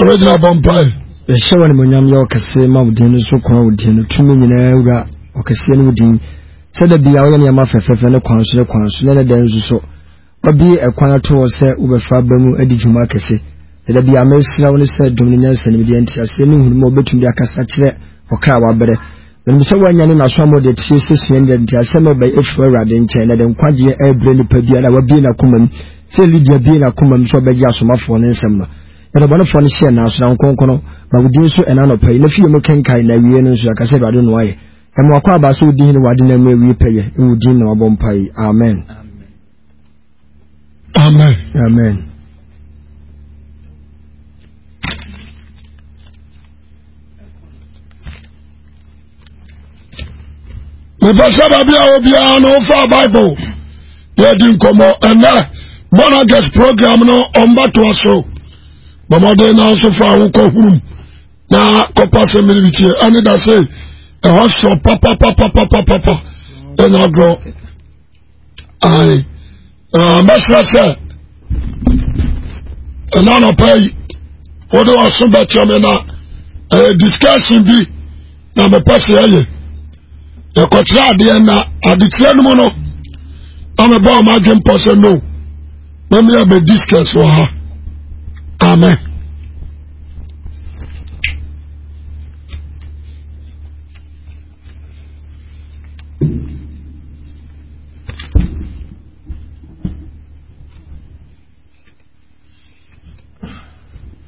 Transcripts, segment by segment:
ɔbɛgyina abɔ mpae yɛhyɛ wɔ animonyam yɛ ɔkɛseɛ ma wo din no so korɔ wo din no tumi nyinaa wura ɔkɛseɛ no wo din sɛ da bia woyɛ nneɛma fɛfɛfɛ ne kwan so ne kwan so ne ne dɛn nso so wabie ɛkwan ato hɔ sɛ wobɛfa ba mu adi dwuma kɛse na da bia mesrɛ wo ne sɛ dom no nyansa nimdeɛ nteaseɛ ne nhunu ma wobɛtumi de akasa kyerɛ ɔkra wabrɛ Menim sɛ woanya ne n'aso ama ɔde atie sɛ sua nea nteasɛm ɛbɛn afiri Awurade nkyɛn, na ɛde nkwagyeɛ ɛrebrɛ nnipa biara a wabie n'akomam sɛ Lidia bie n'akomam sɛ ɔbɛgye asomafoɔ no nsɛm no. Yɛ dɔbɔnefoɔ no hyeɛ nanso na nkronkron, ma wo din so ɛna anɔpa yi, na fi yɛ mu kenkae, na awiei no nso yɛaka sɛ Awurade noa yɛ. Yɛma wakɔ aba sɛ ɔdi hene wɔ adenan mu awie pɛyɛ, ɛwɔ wo din na mabɔ mpae. Amen. amen amen mepɛ sɛ baabi a obiara no wofa bible yɛdi nkɔmmɔ ɛnɛ bonages program no ɔmbatoa so bɔmmɔden na nso fa wo kɔhurum na kɔpa sɛ mene bi tie ɛne da se ɛhɔ sɔ papapapapapapa ɛna agorɔ ayi ɛɛ mɛsirɛ sɛ ɛna anapa yi wɔn de wɔn so bɛkyɛ mi na ɛɛ discussion bi na mɛpɛ sɛ ɛyɛ yɛkɔkyerɛ adeɛ na adekyerɛ no mu no na mɛbɔ wɔn adwene pɔ sɛ no na mi yɛ bɛ discuss wɔ ha amen.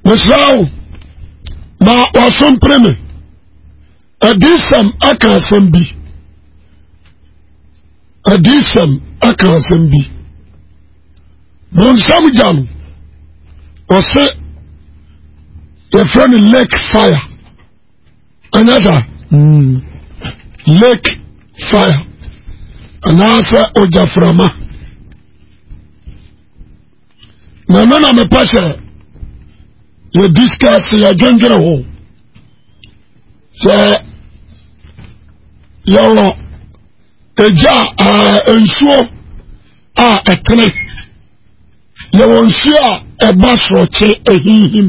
mesrɛ wo ma wɔasompere me adisɛm aka asɛm bi adisɛm aka asɛm bi bonsam gya no ɔse yɛfrɛ no lake fire ɛnyɛ saa hmm. lake fire anaasɛ ogyaframa na ɛno na mepɛ sɛ yɛdiscuss yɛdwendwene ho sɛ yɛwɔ ɛgya a nsuo a ɛtene yɛwɔ nsuo a ɛba sorɔkye ahihim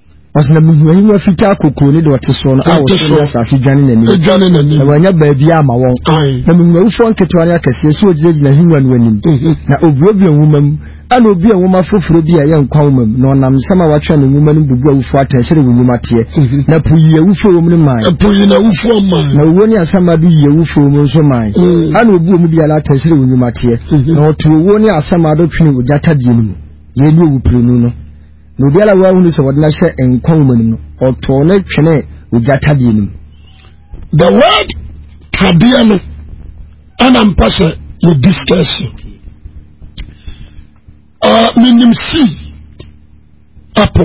ɔsɛ na mehu ahengua fitaa kokuro ne deɛ ɔte soɔ no a wɔte ne asase dwane n'anim dwane n'anim na wɔanya baabi ama wɔn na mehu awufoɔ nketewa ne akɛseɛ so wɔgyinagyina ahengua no anim mhm. na obuebue nwoma mu ɛna obi a nwoma foforɔ bi a ɛyɛ nkwa nwoma mu na ɔnam nsɛm a wɔatwerɛ no nwoma no bubu awufoɔ atɛn sɛdeɛ wɔn nnwuma teɛ mhm. na po yi awufoɔ wɔm no man po yi na awufoɔ man na owuo ne asɛmma do yi awufoɔ wɔm nso man mhm. ɛna obu wɔn biara atɛn sɛdeɛ wɔn nnwuma teɛ na ɔto owuo ne asɛmma do twene ogya tadeɛ no mu yɛn ne owu pirinu no Na obiara a wahunu sɛ wɔde no ahyɛ nkwa nwoma no mu no, ɔtɔɔ no twenee ogya tadeɛ no mu. The word tadeɛ no ɛna mpa sɛ yɛ discuss. Uh, menim sii apo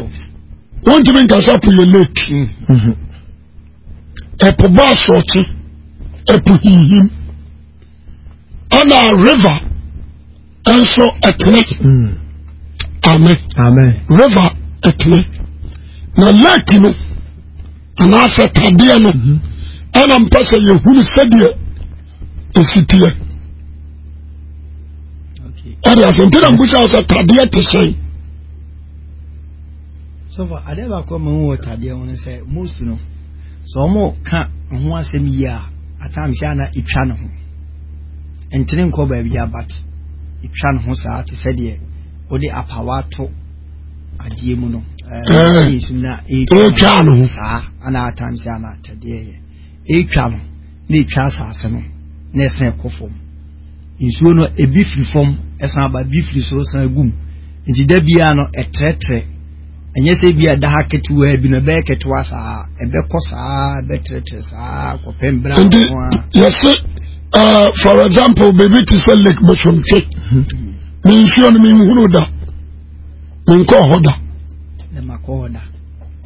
wontumi nka sɛ apo yɛ lake mm-hmm. ɛpo bɔ asɔɔkye ɛpo hinhim ɛna river nso ɛtene hmm. amen river ɛtene na lake no anaasɛ tadeɛ no hmm. ɛna mpɛ sɛ yɛhunu sɛdeɛ ɛsi teɛ ɔde asɛnti na mbusa sɛ tadeɛ te sɛn sɔfo adeɛ baako a mahu wɔ tadeɛ ho no sɛ most no sɛ wɔn ka ho asɛm yie a atam sɛ ana etwa ne ho ntene nkɔ baabi a but etwa ne ho saa te sɛ deɛ wode apawa ato adeɛ mu no ɛɛ eh, eh, na etwa ne ho saa ana atam sɛ ana tadeɛ yɛ. Ɛretwa no, na ɛtwa asase no, na ɛsan ɛkɔ fam. Nsuo no, ebi firi fam, ɛsan ba, ebi firi soro, san gu mu. Nti da biara no, ɛtrɛtrɛ. Ɛnyɛ sɛ ebi a ɛda ha ketewaa bi na ɛbɛyɛ ketewa saa, ɛbɛkɔ saa, ɛbɛtrɛtrɛ saa, kɔpɛn bere ano ho a. Yɛsɛ, uh, for example, baabi te sɛ lake Bosomtwe. Hmm. Me nsuo no, me nhunu da. Me nkɔɔ hɔ da.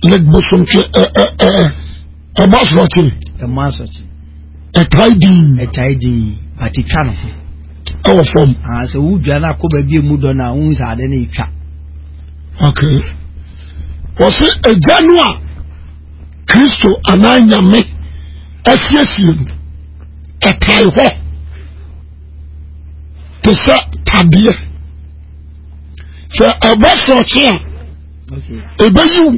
Lake Bosomtwe, ɛɛ eh, ɛɛ eh, ɛɛ. Eh, ɛbɔ asorɔkye. ɛmɔ asorɔkye. ɛtae din. ɛtae din bati twa no ho. ɛwɔ fam. aa ah, sɛ wudwa no akɔ baabi emu dɔ na ahun sɛ ade na etwa. ok wɔsi egya no a kristo anaa nyame asiesie no ɛtae hɔ te sɛ tadeɛ sɛ ɛbɔ sorɔkye a. ebeyi wo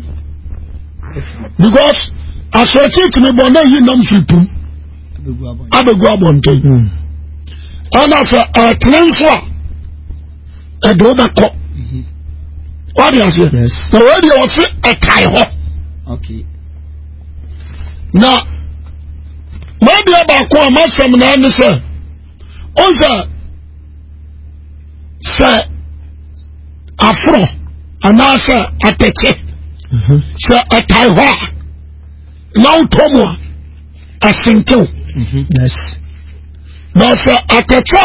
because asorɔkye tumi bɔ na eyi nam firi pum abegu abɔnten hmm. ɛna sɛ ɛtene nso a ɛde wo bɛkɔ mhm. wade aseɛ na wɔyɛ deɛ wɔse ɛtae hɔ na madeɛ baako a masɛm naa ne sɛ ɔn sɛ sɛ aforɔ anaasɛ atɛkyɛ mhm. sɛ ɛtae hɔ a na wotɔ mu a asentew mhm. na sɛ atɛkyɛ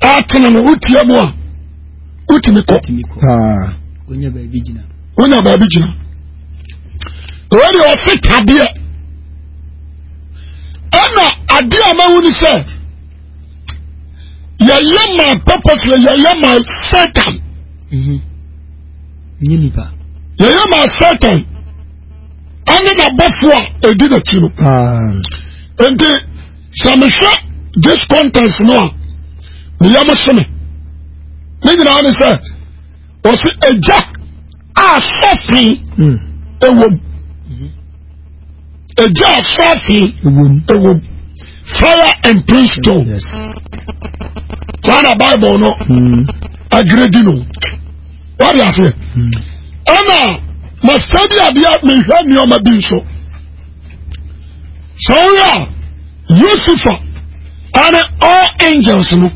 a ɛtene no wotia mu a wotumi kɔ ah. wonya baabi gyina wei deɛ ɔse tadeɛ ɛna adeɛ a mahu ne sɛ yɛyɛ ma purposely yɛyɛ ma satan mhm. nyɛ nipa yɛyɛ ma satan ɛne n'abɔfo a ɛdi n'akyi no ah. nti sɛ mehwɛ this contents no a meyɛ mo se me ne nyinaa ne sɛ ɔse agya a sɔfe ɛwom ɛgya a sɔfe ɛwom fire and brimstone saa na bible no agere di no wade aseɛ ɛna masadi adeɛ mehwɛ nneɔma bi nso sɛ woyɛ a Lucifer ɛne all angels no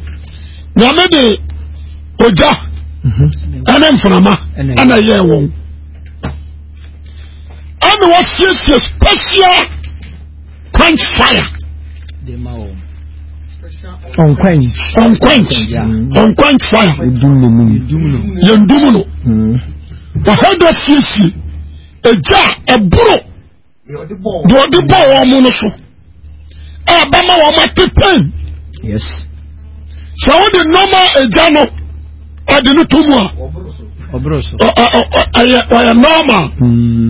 nyame de ogya ɛne mhm. mframa ɛna yɛ wɔn ɛna wɔsiesie special quench fire unquench unquench unquench fire yɛn dum no wɔhɛ mhm. dɔ siesie egya ɛboro. deɛ ɔde bɔɔ wɔn mo no so a bɛma wɔn ate pɛn sɛ wode nɔɔma agya no ɔde no to mu a ɔyɛ nɔɔma hmm.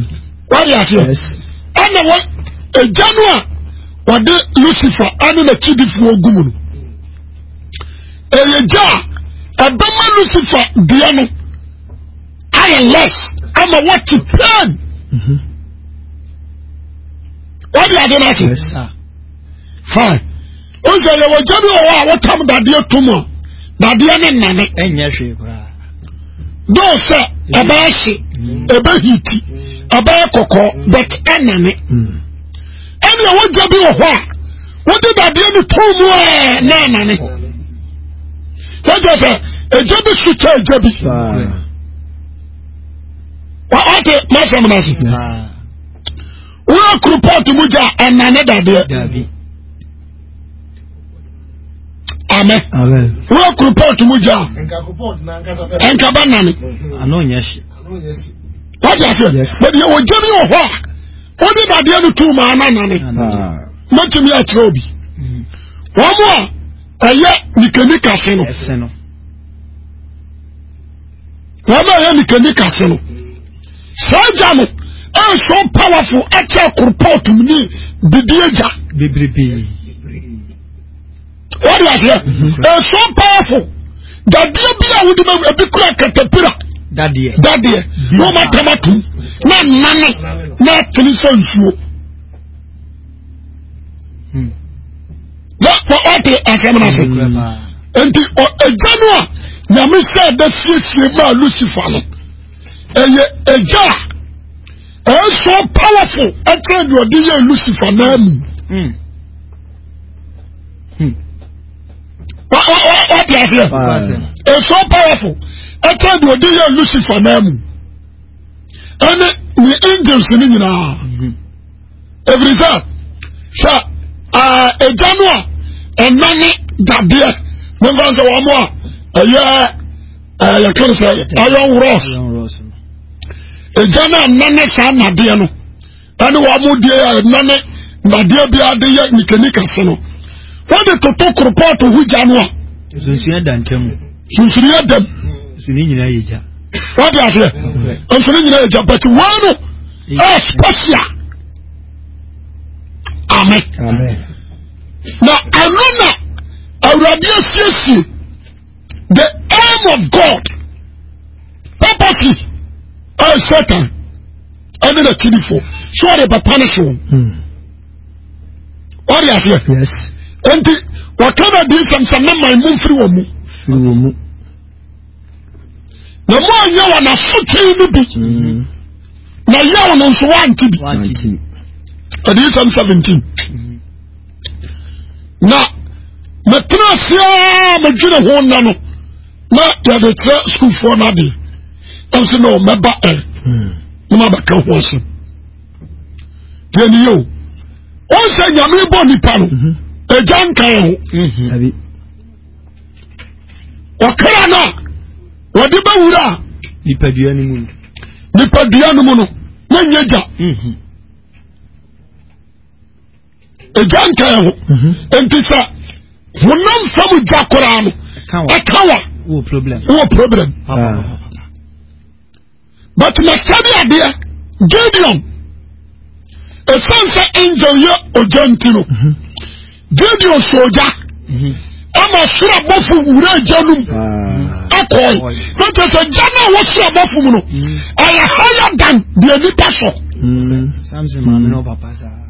wade aseɛ ɛna wɔ agya no a wɔde lucifer ɛne n'akyidifoɔ gu mu no ɛyɛ gya a ɛbɛma lucifer deɛ no tireless ama wɔte plan mhm. wɔde ade no ase fine ɔsɛ yɛwɔ gya bi wɔ hɔ a wɔtam dadeɛ tom a dadeɛ ne nnane ɛnyɛ hwee koraa dɔw sɛ ɛbɛyɛ hye ɛbɛhiti ɛbɛyɛ kɔkɔɔ but ɛnane mm. ɛne ɛwɔ gya bi wɔ hɔ a wode dadeɛ no too mu a na anane wagya sɛ ɛgya bi so kyɛ ɛgya bi ɔte masɛm no ase woyɛ kurupɔt mu gya ɛnane dadeɛ amɛ woyɛ kurupɔt mu gya ɛnkaba nane wagya sɛ bɛdeɛ wɔgya bi wɔ hɔ a wode dadeɛ no tum maa no anane mɛtumi akyerɛ obi wɔn a ɛyɛ nikanika se no wɔn a ɛyɛ nikanika se no saa gya no ɛnso powerful ɛkyɛ koropɔɔto mu ni bidie gya bebrebe. wọ́n di aseɛ it's so powerful dadeɛ bi a wọ́n di ma ebi kura katapira dadeɛ dadeɛ na wọ́n atam atum na nane na atene sɛ nsuo na ɔte asɛm no ase nti ɛgya no a nyame sɛ da siesie maa lucifer no ɛyɛ ɛgya a ɛyɛ so powerful ɛkyɛn deɛ ɔde yɛ lucifer naa mu. Hmm. wati aseɛ it's so powerful ɛtɛ deɛ ɔde yɛ lucifer naa mu ɛne ne angels ne nyinaa ɛfiri sɛ sɛ ɛgya no a ɛna ne dadeɛ memfa sɛ wɔn a ɛyɛ yɛka no sɛ iron ross ɛgya no a ɛna ne saa nadeɛ no ɛne wɔn deɛ a ɛnane nadeɛ bi ade yɛ nikanika se no wɔde toto koropɔɔto ho gya no a. sunsunya da nkyɛn mu. sunsunya dɛm. nsuni nyinaa yɛ gya. wɔde aseɛ nsuni nyinaa yɛ gya bɛti wɔn no ɛyɛ spɛsia amen na ɛno na awurade asiesie the aim of God purposely ɛyɛ satan. ɛne n'akyidifo so ɔde papa no so hmm. ɔde aseɛ nti wɔka no adi nsɛm sɛ mɛma mu mfiri wɔ mu na mo anyɛ wɔ n'asotwee no bi hmm. na yɛw no nso woante bi ɛde nsɛm 17 hmm. na metena aseɛ medwene ho nna no na yɛde kyerɛ sukuufoɔ no adeɛ ɛm sɛ na ɔmɛba ɛ hmm. na ma bɛka ho asɛm deɛ ne yɛ o ɔn sɛ nyame bɔ nipa no ɛgya mhm. nkan ho mhm. ɔkra no a wɔde bɛwura a nipadua no mu no nipadua no mu no na nyɛ gya mhm. ɛgya nkae ho ɛnti mhm. sɛ honam fam dwa koraa no ɛka wa wowɔ problem but mastadi adeɛ gideon ɛsiane sɛ angel yɛ ogya nti no mhm. gideon sɛ ogya mhm. ɛma soro abɔfo wura agya no mu ah. akɔe na kyɛ sɛ gya no a wɔsoro abɔfo mu no ɛyɛ higher than deɛ nipa sɔ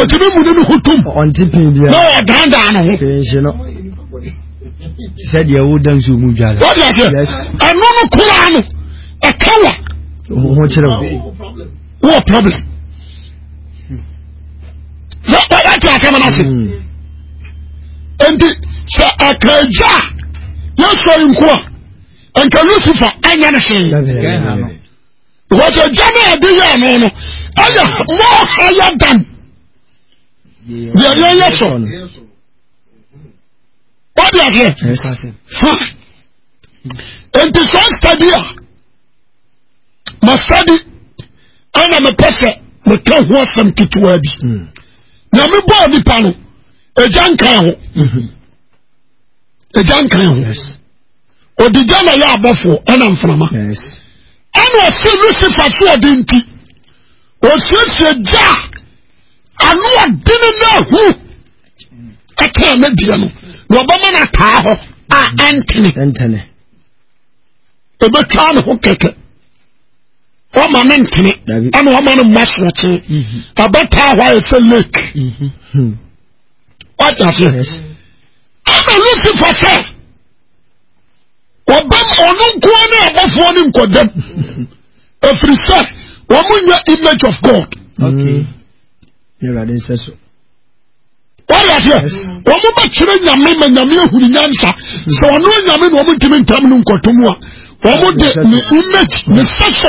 ɔtumi mu ne no ho tom na ɔdandaa no ho sɛdeɛ woda nsuo mu dwa no wode aseɛ ɛno no koraa no ɛka wa ho kyerɛ wo wɔ problem sɛ ɔyɛte asɛm no ase hmm. enti sɛ ɛka agya a yɛsɔre nko a ɛnka lucifer ɛnyɛ no hwee because ɛgya no a ɛde yɛ ano no ɛyɛ more higher than deɛ yɛyɛ sɔ wọ́n aseɛ fa nti sọ study a ma study ɛna mi pɛ sɛ mi ka ho asɛm ketewa bi hmm. na mi bɔ nipa no ɛgya nkan ho ɛgya hmm. nkan ho. Odigya na yɛ abɔfoɔ ɛna mframa. Ɛna ɔsi Lucifer so ɔde nti. Osiesie gya ano ɔde ne na ehu ɛtɛn ne deɛ no na ɔbɛma na taa hɔ a ɛntene. Ɛntene. Ebetwa ne ho kɛkɛ. Ɔma ne ntene ɛna ɔma ne mma sorɔkye. Mhm. Ɛbɛtaa hɔ ayɛ sɛ lake. Mhm. Ɔda se. Ɛna Lucifer sɛ. wɔbɛm ɔno nkoa ne abɔfoɔ no nkɔdam ɛfiri sɛ wɔn nyɛ image of god wɔde adeɛ wɔn bɛkyerɛ nyame ma nyame ahuni nyansa sɛ ɔno nyame na wɔn ntumi ntam no nkɔtom a wɔn de ne image ne sɛ so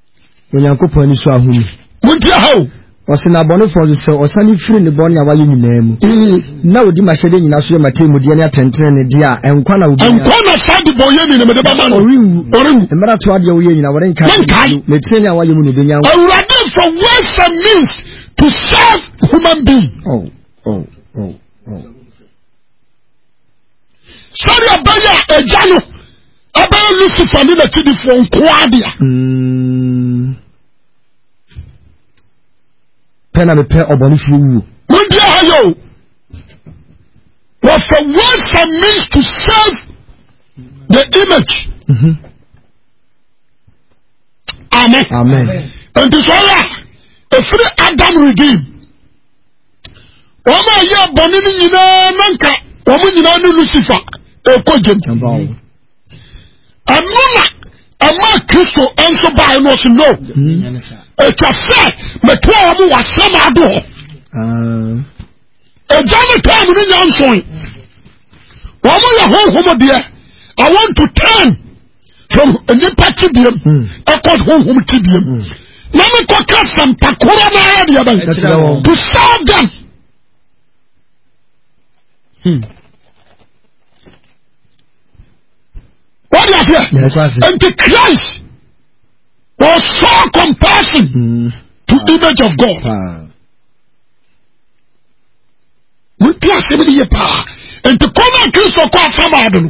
Onyankopɔn ani so ahonu. Monti aha o. Ɔse na abɔnefoɔ nso sɛ ɔsane firi ne bɔne a wayɛ nyinaa mu mm. na ɔdi m'ahyɛdeɛ nyinaa so yɛ m'atemmudeɛ ne atɛntenene deɛ a ɛnkwa na wobɛnya ɛnkwa na saa de bɔ yɛ ni na mede bɛma no ɔrenwu ɔrenwu mmerɛ to adeɛ woyɛ nyina wɔrenka menkae na ɛtire ne a wayɛ mu na ɔbɛnya awurade for words and means to serve human being oh, oh, oh, oh. sɛdeɛ ɛbɛyɛ a agya no ɛbɛyɛ lucifer ne n'akyidifoɔ nkoa dea hmm. pɛ na mepɛ ɔbɔne firi wuo mondeɛ ha yɛ o wɔfɛ ways and means to save the image mm -hmm. amen nti sɛ ɔyɛ a ɛfiri adam redeem wɔn a yɛ bɔne no nyinaa na nka wɔn nyinaa ne lucifer ɛkɔ gyam ɛno na ɛma kristo nso bae no ɔse no ɛtwa sɛ metoa wɔ mo wasɛm ado hɔ ɛgya ne time no nya nsoe wɔn yɛ honhom deɛ i want to turn from nipa tibiem hmm. ɛkɔ honhom tibiem hmm. na me kɔ ka sampa koro na ayɛ deɛ bɛn to sell them hmm. wọ́n di aseɛ nti Christ was so compassion mm. to ah. image of God wọ́n ti aseɛ mi ni yɛ paa nti kọ́nà Kristo kọ́ asámà àdùnnú.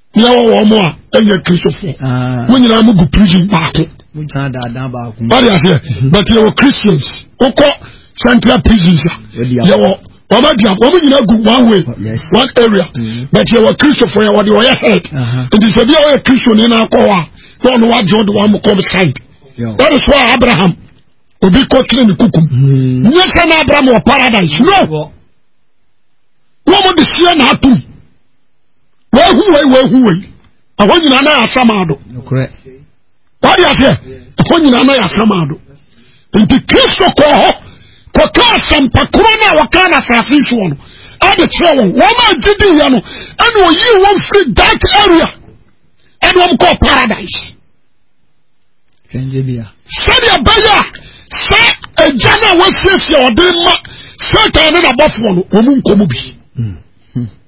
na ɛwɔ wɔn mo a ɛnyɛ kristofoɔ ah. mo nyinaa mo gu prison baako wade aseɛ but yɛwɔ christians wokɔ central prisons a yɛwɔ wɔn adi a wɔn nyinaa gu one way oh, one area mm-hmm. but yɛwɔ kristofoɔ yɛ wɔde ɔyɛ head uh-huh. nti sɛ bi a ɔyɛ kristo ne nan kɔ hɔ a na ɔno wagye ɔde wɔn kɔm side that is why abraham obi kɔ kyerɛ ne kukum mm-hmm. nyɛ sɛ na abraham wɔ paradise no wɔn de seɛ na atum. wɔahu wei wɔahu wei ɛhɔ nyinaa na yɛasam ado wade aseɛ ɛhɔ nyinaa na yɛasam ado nti kristo kɔɔ hɔ kɔka asɛmpa korɔ no a wɔka no asase soɔ no ade kyerɛ wɔn wɔn a gye di yɛ no ɛna ɔyii wɔn firi dark area ɛne wɔn kɔɔ paradise sɛdeɛ bɛyɛ a sɛ agya no a wɔasiesie ɔde ma satan ne nabɔfoɔ no wɔn nkɔmu bi hmm.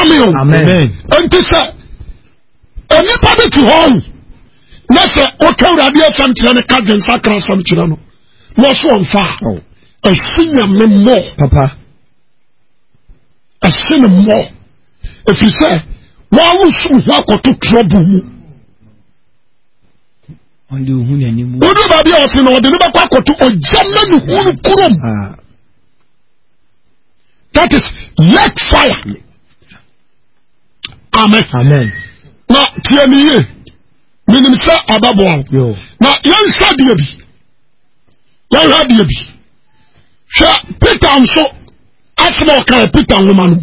ameo nti sɛ onipa bi te hɔ yi na sɛ woka awurade asɛm kyerɛ no ka dwensa kra asɛm kyerɛ no na ɔso ɔmfa a oh. ɛsi nyame mmɔ ɛsi ne mmɔ ɛfiri sɛ wɔawosom ho akɔto trɔbo mu wode baabi a ɔse no ɔde ne bɛkɔ akɔto ɔgya na ne hunu kurom ah. that is let fire amen amen na tiɛ ni yie menim sɛ ɔbɛboa wo na yɛnhwɛ deɛ bi yɛhwɛ deɛ bi hwɛ peter nso asɛm a ɔkae peter nwoma no mu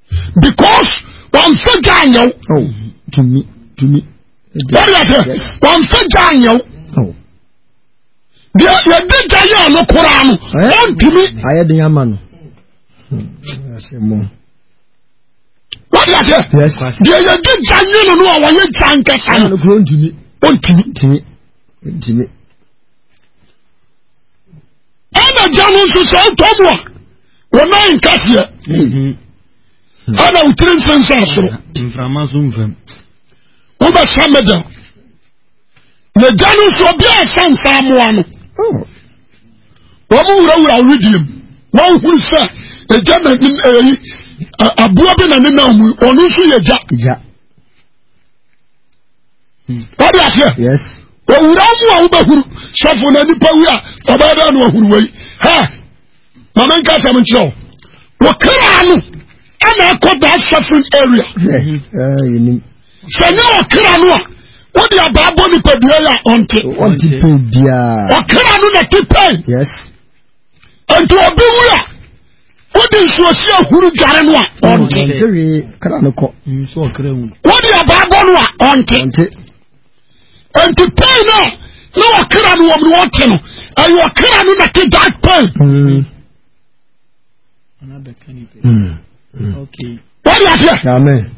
because wọn fẹ gya anyẹw. Oh, tumi tumi. wọ́n yà sẹ́ wọn fẹ gya anyẹw. Oh. deɛ yɛde gya yɛ ɔno koraa no ɔntumi. ayɛ den ama no. wọ́n yà sẹ́ deɛ yɛde gya yɛ no no a wɔyɛ gya nkɛsɛ no ɔntumi. ɛna gya no nso sɛ ɔtɔ mu a wɔnan nkaseɛ mm-hmm. ɛna wotiri nsensa soro wobɛsa meda na gya no nso obi a ɛsa nsa amoa no oh. wɔn wurawura awidie mu wɔn huru sɛ ɛgya na ɛyi aboa bi na ne nan mu ɔno nso yɛ gya. wọ́n di aseɛ owura mu a wobɛhuru sɔfo na nipa wi a ɔbɛyɛ dɛ na ɔhuru wei hɛ maame nka asɛm nkyerɛ o wɔkra no ɛna ɛkɔ da suffering area sɛ nyɛ wɔkra no a wode abaa bɔ nipadua yɛ a ɔnte ɔkra no na te pɛn nti obi wu a wode nsuosi ahuru dware no a ɔnte wode abaa bɔ no a ɔnte nti pain no a na ɔkra no wɔm no wɔte no ɛyɛ ɔkra no na te that pain mm. Mm. Mm. wode aseɛ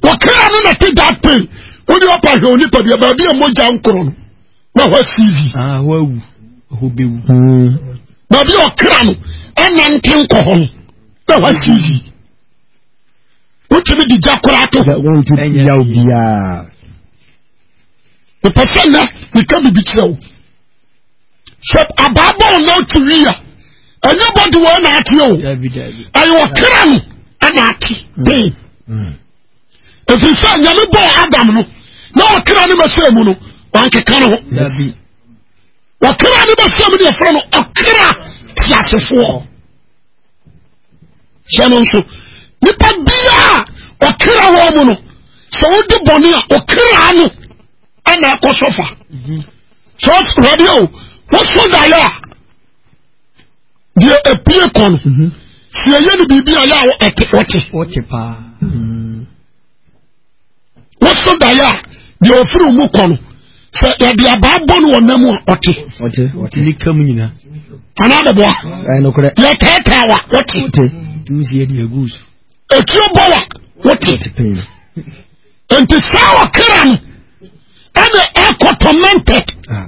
ɔkra no na te that pain wode ɔpa hwɛ onipa bia baabi a mogya nkoro no na hɔ cv ah, hɔ awu hɔ bɛwu hmm. baabi a ɔkra no ɛnante nkɔ hɔ no na hɔ cv wotumi de gya koraa to yaw biaa mepɛ sɛ nnɛ meka biribi kyerɛ wo sɛ abaabɔ wo na wote wie a ɛnyɛ bɔde wɔ na ate o ɛyɛ ɔkra no ɛna ate hmm. bɛn hmm. ɛfiri sɛ nyame bɔɔ adam no na ɔkra ne bɛsɛ mu no wankeka no ho ɔkra ne bɛsɛ mu ne yɛfrɛ no ɔkra teasefoɔ hyɛ no nso nipa biaa ɔkra wɔ mu no sɛ wode bɔne a ɔkra no ana akɔ sɔfa sɛ ɔsrɔdeɛ o wosɔ daeɛ a deɛ ɛpie kɔ no mhm. sɛ ɛyɛ no biribi a yɛ a ɛte ɔte ɔte paa mhm. woso daeɛ a deɛ ɔfiri mu kɔ no sɛ yɛde abaa bɔ no wɔ nam a ɔte anaa bɛboa yɛtaataa wa ɔte ɛtuo bɔ wa wote nti saa ɔkra no ɛne ɛkɔtɔmented ah.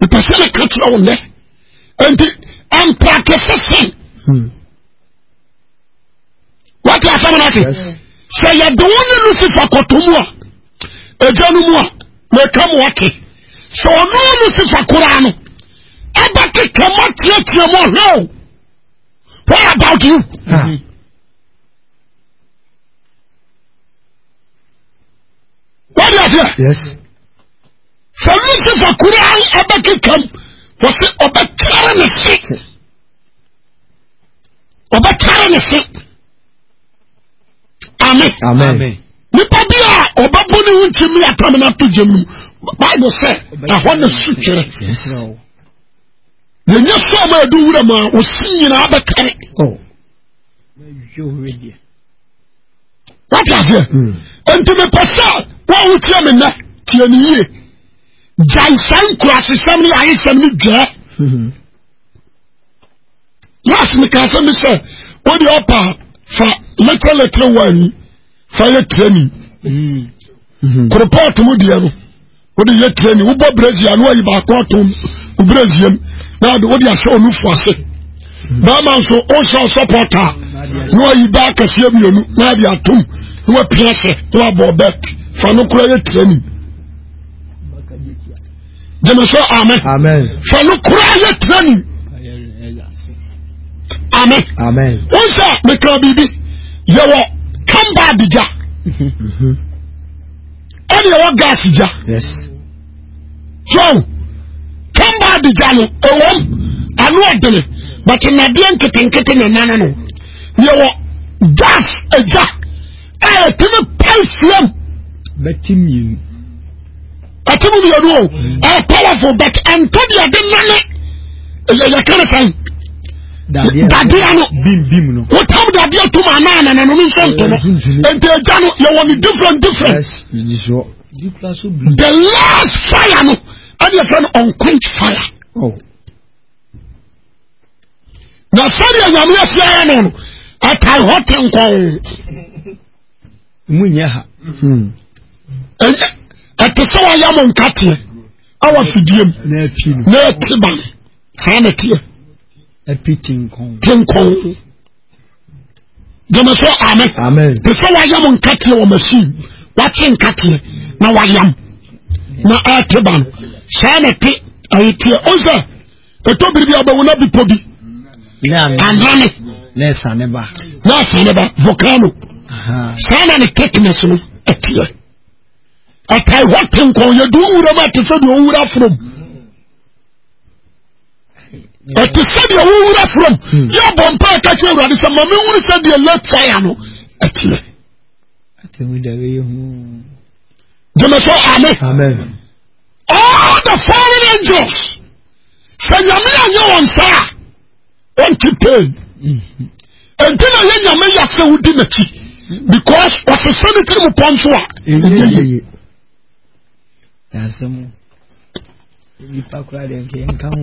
mepɛ sɛ meka kyerɛ wo nnɛ nti ɛmprake sɛ sɛn wate asɛm no ase sɛ yɛde wo ne lucifer kɔto mu a ɛgya no mu a meka mo wate sɛ ɔno lucifer koraa no ɛbɛkeka ma teatea mu ɔhwɛ o what about you hmm. wade aseɛ yes sɛ lucifer kura abɛkekam wɔ se ɔbɛtare ne se ɔbɛtare ne se amen nipa bi a ɔbɛbɔ ne ho nkyɛn mu atam no ato gyam no bible sɛ ɛhɔ na su kyerɛ yɛnyɛ so a ma ɛdu wura mu a ɔsi nyinaa bɛtare oh. wate aseɛ hmm. nti mepɛ sɛ wo a wotie me nnɛ tie ne yie gyae saa nkurasesɛm ne ayesɛm ne dwɛɛ hmm. last mekaa sɛ me sɛ wode ɔpa fa letre letre wɔ ani fa yɛ training hmm. koropɔɔto mu deɛ no wode yɛ trani wobɔ brɛsia na wayi baako atom wo brɛsiam na ade wode ahyɛ ɔnufo ase bɛrima nso wohyɛ ɔsɔpɔta a na wayi baa kɛseɛ mmienu na ade atom na wapia hyɛ na wabɔ bɛt fa no kora yɛ trani gyeme sɛ amen fa no kora yɛ trani amen wo sɛ mekra biribi yɛwɔ kamba adigya mhm. ɛne ɛwɔ gas gya so kamba de gya no ɛwɔm ano ɔdene but nnadeɛ nketenkete na ɛnane no yɛwɔ gas agya a ɛtumi pae flame bɛte mmienu ɛte mu mmienu o ɛyɛ powerful but ɛntɔ deɛ de nane yɛka ne sɛn dadeɛ no wotam dadeɛ tom anaa anana no nso nto no nti agya no yɛwɔ ne different different the last fire no ɛne yɛfrɛ no unquench fire oh. na sɛdeɛ nyame afiaɛ no no ɛtae hɔ tenkɔn mu nyɛ ha hmm. ɛte sɛ wɔayɛ mo nkateɛ awɔ fidiem na ɛte ba no saa na teɛ tenkɔn gyama so amen te sɛ wayɛ mo nkateɛ wɔ machine wakye nkateɛ na wayam na ɛte ba no saa na te ɛyɛ teɛ o sɛ ɛtɔ biribi a ɔbɛwo na bepɔ bi anane na ɛsane ba na ɛsane ba volcano saa na ne thickness no ɛteɛ ɛtae hɔ tenkɔn yɛdu nwura mu a te sɛ deɛ ɔwura aforom ɛte sɛ deɛ wowura from hmm. yɛbɔ mpa ɛka kyɛ awurade sɛ ma menwuru sɛ deɛ late fire no ɛteɛ gyeme sɛ amen all the foreign angels sɛ nyame anyɛ wɔn sa a ɔnte pain ɛnti na yɛ nyame yɛ sɛ wodi n'akyi because ɔsesɛ ne tiri mu pɔn so a ɛnyɛ yie N'asɛm o. Nipa koraa deɛ nka yɛnka ho.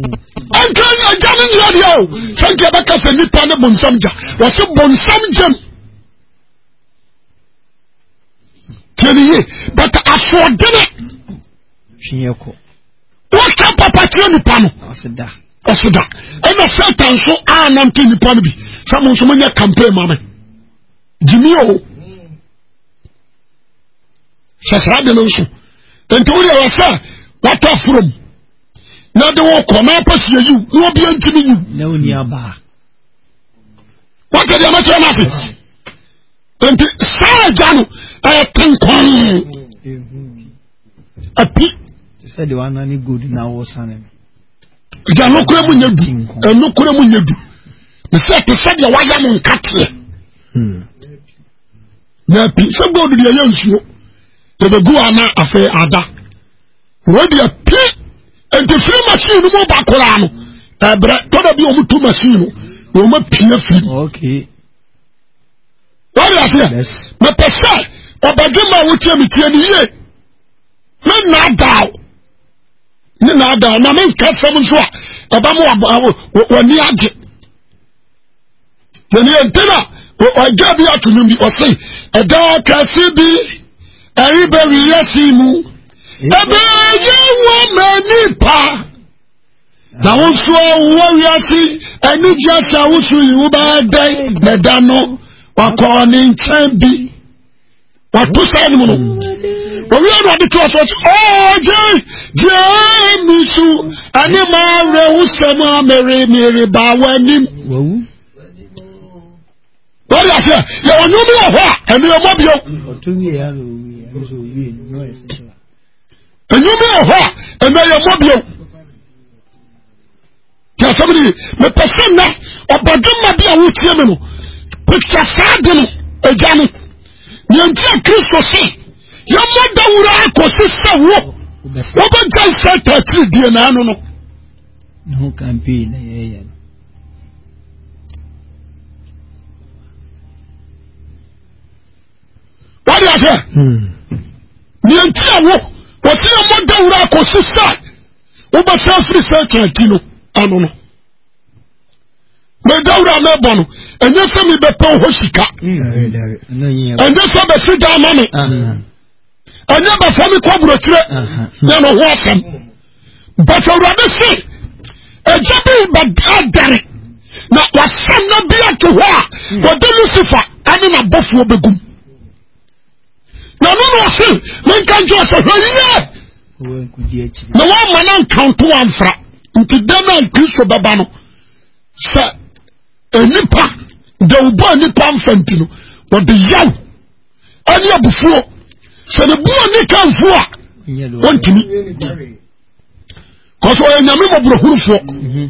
Ɛnka nyɛ gya ne nyɛ deɛ o. Sɛ nka yɛbɛka sɛ nipa ne bonsam gya. Wɔse bonsam gyam. Tiɛ ne yie. But asoɔdene. Hweyɛ kɔ. Wɔka papa kyerɛ nipa no. Ɔse da. Ɔse da. Ɛna satan so a nante nipa no bi. Sɛ mo nso mo nyɛ campaign ma me. Gyimi o. hwɛ saa de no nso nti wo deɛ wɔ sɛ watɔ afurom na de wo kɔ na apɛ sie yiw na obi ntumi nyiw na wo ni abaa wate deɛ mɛkyerɛ no ase nti saa agya no ɛyɛ tenkɔn api sɛ de wana ne gold na wɔ sane no agya nokora mu nyɛ du ɛnokora mu nyɛ du mesɛ te sɛ deɛ wayɛ mo nkateɛ hmm. na pi sɛ gold deɛ ɛyɛ nsuo yɛbɛgu a na afei ada wei deɛ pi nti firi machine no mu ba koraa no ɛbrɛ tɔda bi wɔn tu machine no na wɔn apia firi mu wɔde aseɛ mɛpɛ sɛ ɔbɛdwe ma wotia me tie ne yie me nna adaaw ne nna adaaw na me nka sɛm nso a ɛbɛma w'ani agye na nea nti na ɔgya bi ato no bi ɔse ɛda kɛse bi ɛrebɛ wiase mu ɛbɛyɛ wɔ m'ani pa na wo nso wowɔ wiase anigye asa wo so yi wobɛyɛ dɛn na ɛda no wakɔɔ ne nkyɛn bi wato saa no mu no ɔwie no ɔde to aso ɔkye ɔgye gyee mi so ɛne ma awerɛhosɛm a mere mereba w'anim wɔde aseɛ yɛwɔ nwom wɔ hɔ a ɛne ɛmɔ bio ɛnwom wɔ hɔ a ɛne ɛmɔ bio Te asɛm no ye. Mepɛ sɛ nnɛ ɔbadwemma bi a wotie me no, picture saa de no agya no. Nea nti a Kristo se, yɛmmɔ dawuro akɔsi sɛ wo wobɛgyae sɛ tatiri die na ano no. Ne ho campaign na yɛyɛ no. Wadi ase. Hmm. Nea nti a wo wɔsi yɛmmɔ dawuro akɔsi sɛ wobɛsa afiri satan ti no ano no meda wura no bɔ no ɛnyɛ sɛ mebɛpɛ hɔ sika ɛnyɛ sɛ bɛse da ama me ɛnyɛ bɛfa me kɔborɔkyerɛ yɛ no ho asɛm but awurade se agya bi bɛdare na wasɛm no bi ato hɔ a wɔde lucifer ane nabɔfoɔ bɛgum na ɔno na ɔse menka nkyɛ ɔsɛ hwɛ yie na woama no nkanto amfra nti dɛ no a kristo bɛba no sɛ nnipa dɛ wobɔ nnipa mfa nti no wɔde yaw ɛne abufuo sɛ ne buo ne kamfuo a wɔntumi kɔsɛ ɔyɛ nyame mmɔborɔhurufoɔ mhm.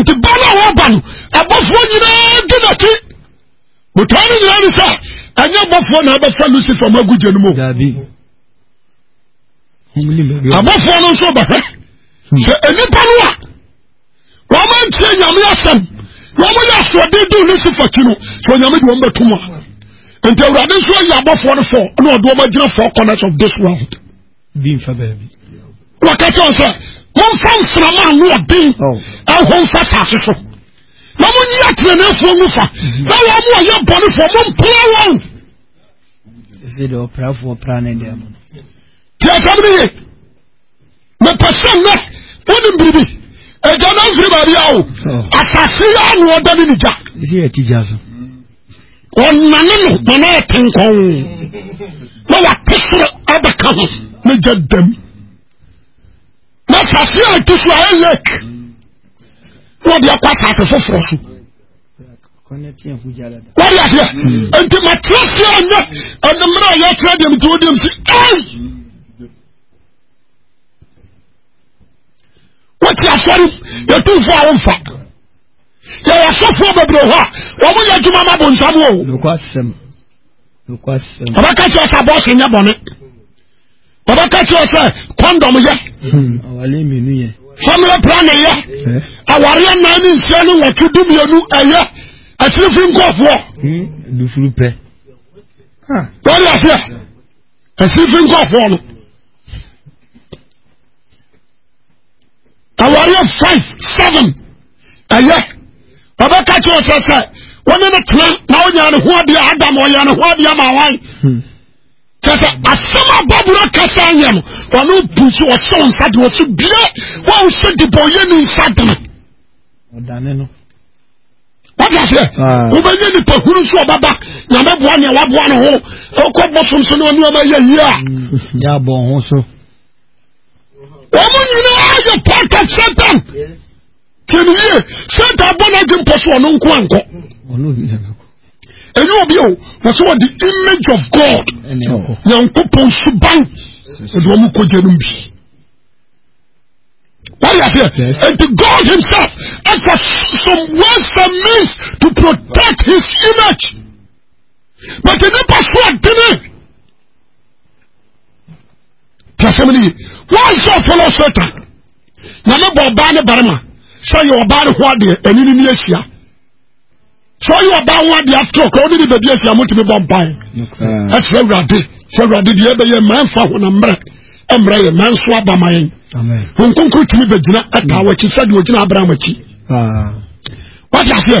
nti ba no a wɔba no abɔfoɔ nyinaa di n'akyi botaa no nyinaa ne sɛ ɛnyɛ abɔfoɔ na abɛfa lucifer ma agu gya no mu abɔfoɔ no nso bɛhwɛ sɛ nnipa no a wɔma ntie nyame asɛm na wɔn yɛ asoɔden di lucifer akyi no sɛ onyame de wɔn bɛtom a nti awurade nso ayi abɔfoɔ no fɔ ɛna ɔde wɔn agyina fɔ corners of this world bi nfa baabi wɔka kyɛw sɛ momfa mframa ano ɔden oh. ɛho mfa saase so na monyi atenanefoɔ mu fa mhm. na wɔn mu ɔyɛ bɔnefoɔ mompira wɔn ti asɛm no ye mepɛ sɛ nnɛ wonim biribi agya no mfiri baabi a o oh. asase yɛ anoɔda ne ne gya ɔnane no ma na ɔte nkɔn na wate soro abɛka ho na gya dam na asase a ɛto so a ɛyɛ lake na ɔde akɔ asase foforɔ so wọ́n yà fẹ́ nti ma tẹ́ fi ẹ̀yẹ ẹ̀dẹ̀mìrì a yẹ tẹ́ dẹ̀m tí ó dẹ̀m sí ẹ́yì wọ́n ti asọ́rí yẹ tún fún àwọn fa. yɛwɔ asɔfoɔ bebree hɔ a wɔn yɛ adwuma ma bonsam o ɔbɛka kyerɛ sɛ abɔɔse nyɛ bɔne ɔbɛka kyerɛ sɛ kɔndɔm yɛ family planning yɛ awareɛ nan ne nsia ne wɔtwe du mmienu ɛyɛ akyirifi nkɔfoɔ wɔde aseɛ akyirifi nkɔfoɔ no awareɛ five seven ɛyɛ ɔbɛka kyerɛ ɔkyerɛ sɛ wɔne no tena na wonya ne ho adeɛ adam ɔyɛ ne ho adeɛ ma wan hmm. kyɛ sɛ asɛm a babura kasa yɛ no ɔno bu so ɔsɛ wo nsa de ɔso bie woawo sɛ de bɔ ɔyɛ ne nsa dene wọ́n ti ase wọ́n bẹ nye nipa huru nso ọba ba nyame bua ni ẹwà bua ni ho ọkọ bọ sọmsọ ni wọn ni wọn bẹ yẹ yie a. yà á bọ̀ ọ̀hún so. wɔn mu nyinaa yɛ part of satan tiɛni yie satan bɔ n'agye mpɔ so ɔno nko ankɔ ɛnyɛ obi o wɔsɛ wɔ the image of god nyankopɔn suban ɛde wɔn kɔ gya no bi wọ́n yà fẹ́ and God himself as for some ways and means to protect his image but nípa sọ àdínní. tiasɛm no ye wɔnsɛ ɔfɔlɔ satan nyame bɔ ɔbaa ne barima sɛ yɛ ɔbaa ne ho adeɛ ɛne ne ni ahyia sɛ ɔyɛ ɔbaa ho adeɛ after ɔkɔ ɔne ne baabi ahyia motumi bɔ mpae ɛsrɛ awurade sɛ awurade deɛ ɛbɛyɛ mmerɛ mfa ho na mmerɛ mmerɛ yɛ nanso aba ma yɛn ho nkonkoro tumi bɛgyina ɛtaa wakyi sɛdeɛ ɔgyina abraham akyi ah. wate aseɛ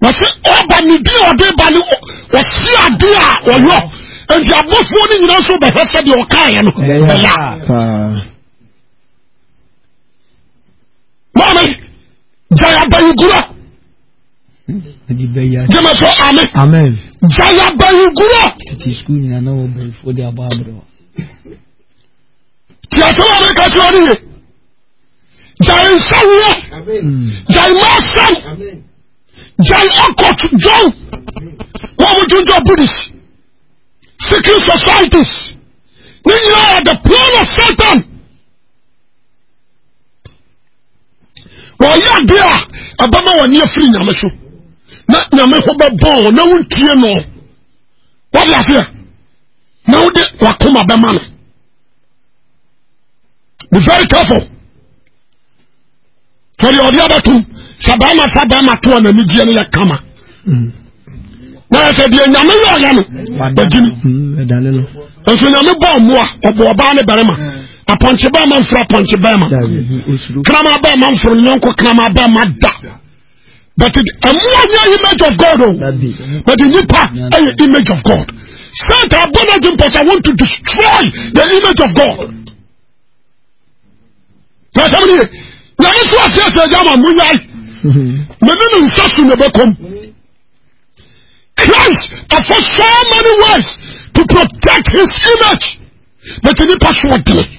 na sɛ ɔba ne din a ɔde ba ne ɔsi ade a ɔyɔ nti abɔfoɔ no nyina nso bɛhwɛ sɛdeɛ ɔkaeɛ no bɛyɛ maame gyae abayigura gyeme so ame gyae abayigura tiasɛ wɔ meka kyerɛ no ye gyae nsaweɛ gyae maasɛm gyae ɔkɔt dwon wɔn mo dwondwɔ buddhist secret societies ne nyinaa yɛ the plan of satan wɔyɛ adeɛ a ɛbɛma wɔn ani afiri nyame so na nyame ho bɛbɔn na wontie no wɔde aseɛ na wode wakoma bɛma no be very careful kɔdeɛ ɔde abɛtom sɛ bɛrima fa bɛrima to a n'ani gyeɛ no yɛ kama na yɛ sɛ deɛ nyame yɛ ɔyɛ no bagyini nso nyame bɔ mmoa ɔbɔ ɔbaa ne bɛrima apɔnkye bɛrima mforo apɔnkye bɛrima krama bɛrima mforo ne yɔnko krama bɛrima da but ɛmu anyɛ image of God o but nipa ɛyɛ image of God satan abɔ na di mpɔsa want to destroy the image of God na sɛm ni yɛ nyame so ase ase ɛdi ama mu yai mɛ ne ne nsa so na ɛbɛ kɔm Christ ɛfɔ so many ways to protect his image but nipa so ɔdini.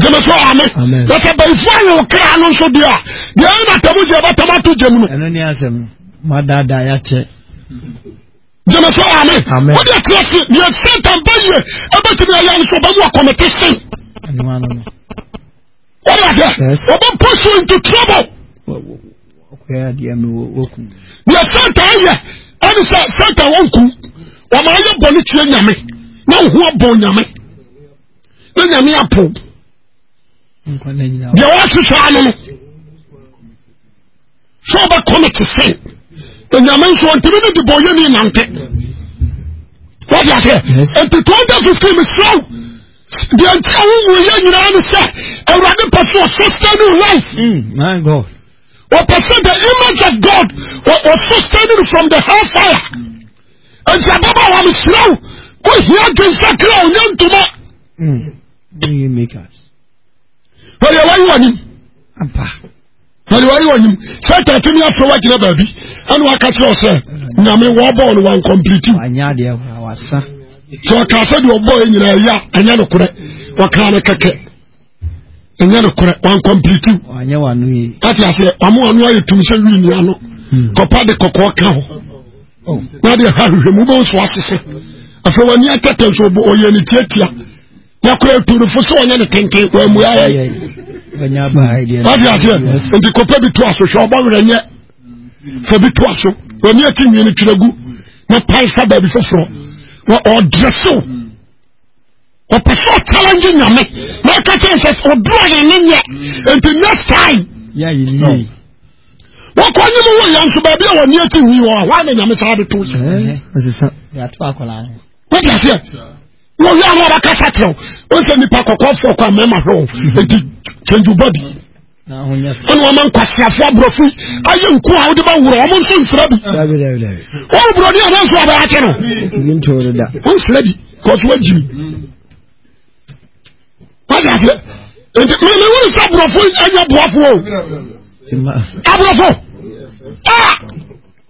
gyeme so ame na sɛ bayifo awe wo kra no nso deɛ a deɛ ɛyɛ na tamu gye ɛbɛtam ato gyem no ɛno ne asɛm madaadaa yɛakyɛ gyeme so ame wode ɛteɛ se deɛ satan bɛyɛ ɛbɛtumi ayɛ nso ɔbɛmu akɔmete sen What do I hear? Yes. Oba push you into trouble. Deɛ Satan ayɛ ɛne sɛ Satan wɔnku wɔn ayɛ bɔ ne tie nyame na ho abɔ nyame na nyame apo deɛ wɔahwehwɛ ano no sɛ ɔbɛkɔ no te sɛn na nyame nso ɔntumi ne de bɔ yɛ ne nante wɔde aseɛ nti 2015 mesrɛ wo deɛ nti a wowu yɛ nyinaa ne sɛ awurade pɛ sɛ ɔsostain wo life ɔpɛ sɛ the image of god ɔsostain no from the hell fire ɛnti ababa wa meserɛ wo wohia dwensɛ kra ɔnyɛ ntoma ɔdeɛ wayi w'anim na deɛ wayɛ ɔnim satan atumi afrɛ wagyina baabi ɛna waka kyerɛ sɛ nyame wɔbɔɔ no wankɔmplitiw sɛ ɔkaa sɛ deɛ ɔbɔɔ yɛ nyinaa ɛyɛ a ɛnyɛ nokorɛ ɔkaa no kɛkɛ ɛnyɛ nokorɛ wankɔmplitiw ate aseɛ ɔmo ano ayɛ tum sɛ wii nua no hmm. kɔpa de kɔkɔɔ ka ho oh. na deɛ ha hwehwɛ mu bɛnso asese afei wani atɛtɛ nso ɔyɛ ne tiatia yɛkora atunufo sɛ ɔnyɛ ne tenten wammua yɛ wate aseɛ nti kɔpɛ bi to aso hwɛ ɔbɔ werɛ nyɛ fa bi to aso wani akyi nwie no twerɛ gu na pae fa baabi foforɔ ɔdrɛsew ɔpɛ sɛ ɔchallenge nyame na ɛka kyɛ sɛ ɔdoro yɛ ne nyɛ nti next time wɔkɔ nye mu wɔ yɛn nso baabi a wɔni akyi nwi wɔ hɔ a na nyame saa de to yɛ wode aseɛ wọ́n yà wọ́n bá kásá kyerẹ́w wọ́n sẹ́ nípa kọ̀kọ́ fọ́ ọkọ̀ àmẹ́mà hó ètí change your body ɛna wɔn nkwasiafo aborɔfo yi ayɛ nko a wɔde ba wura wɔn nso nsira bi wɔn buroni a wɔn nso abɛyɛ akyɛ no wɔn nsira bi kɔsu agyi mi wɔn yɛ aseɛ nti mɛmɛ wɔn nso aborɔfo ɛnyɛ boafo o aborɔfo aa.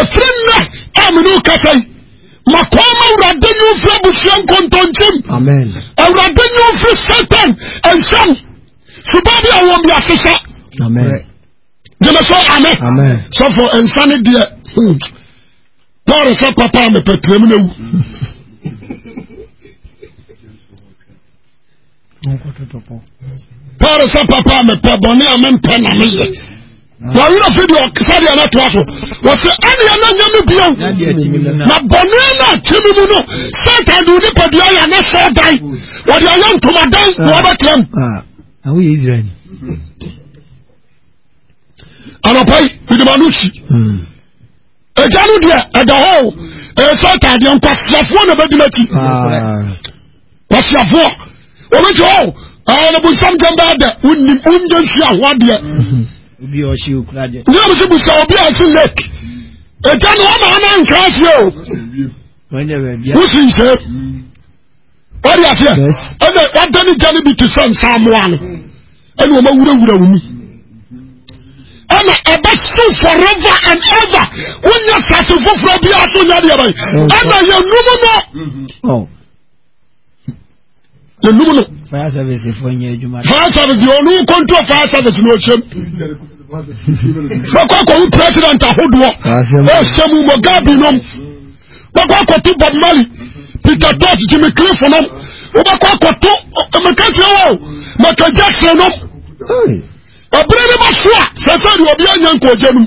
ɛfiri nnɛ a mene wo kasa yi makɔɔ ma awurade nyi mfiri abusua nkontonkyem awurade nyi mfiri satan nsɛm suba bi a wɔn bi asesa gyeme so ame sɔfo nsa ne deɛ hmm. paul sɛ papa a mepɛtrɛm no awu paul sɛ papa a mepɛ bɔne a mempɛ na meyɛ wɔwerɛ fi deɛ ɔsadeɛ no atoa so wɔ sɛ ɛneɛ na nyɛ me bio na bɔne no akye me mu no satan de nipadua yɛ ne sɛ dan wɔde ayɛ ntomadan na ah. wɔbɛtram ah. ah, anɔpai medema no si hmm. agya no deɛ ɛda hɔ ɛsɛ ataadeɛ nkwaseafoɔ na bɛdi no akyi kwasiafoɔ obi ti hɔ ɛɛ ne bunsam gyɛn bɛɛ dɛ wonni wonni nsu ahoa deɛ. obi a ɔsi okura deɛ. ní ɔbɛsi busa obi a ɔsi lake ɛgya ni wɔn maa náà nkira ase o. wosi nse ɔdi aseɛ ɛna wadɛ ne gya ne bi ti sɛ nsaamoa no ɛna wɔn awurawura wɔn mu ɛna ɛbɛ so forever and ever wonyɛ sase foforɔ bi aso nya deɛ bɛyi ɛna yɛ numu no. yɛnum no fire service fo nyɛ adwuma fire service yɛ ɔno kɔntu fire service na ɔkyɛm fɛkɔ akɔwu president ahodoɔ ɛhyɛ mu mɔ gabi nom bɛkɔ akɔto bob marley peter tosh jimmy cliff nom wobɛkɔ akɔto meka kyerɛ wɔ michael jackson nom ɛberɛ ne ma so a sɛ sɛ deɛ obi anya nkɔgya nom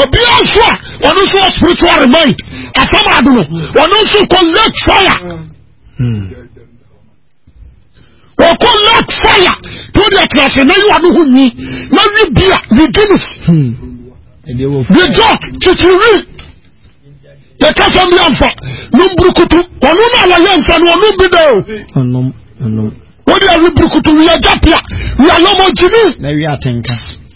obiara nso a ɔno nso wɔ spiritual remind asɛm ado no ɔno nso kɔ lake fire ɔkɔ lake fire tó de ɛtena ase na yi wa no ho nyi na wi bia wi guinness wi jɔk titiri wi yɛka sɛ bi amfa nom burukutu ɔno no a wɔyɛ mfa no ɔnom bi dɛ o wode awe burukutu wiyɛ gyapia wiyɛ yɔmɔgyimi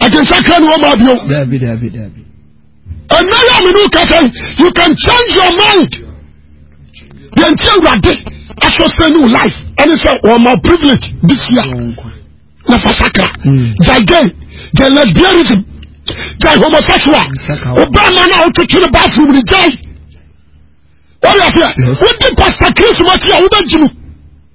Adwensakra ni wɔn maa bio. Dabi dabi dabi. Ɛnna yɛ mi n'o kasa yi, you can change your mind. Yɛn ti awurade aso sɛ new life ɛne sɛ wɔn ma privilege this year. Na fasakra. Jai gay, jai lesbianism, jai homosexual. Obaa ma na o tutu ne bathroom ni jai. Wọ́n yà fẹ́, wọ́n di pasta kiri sumati a wọ́n bẹ jimu.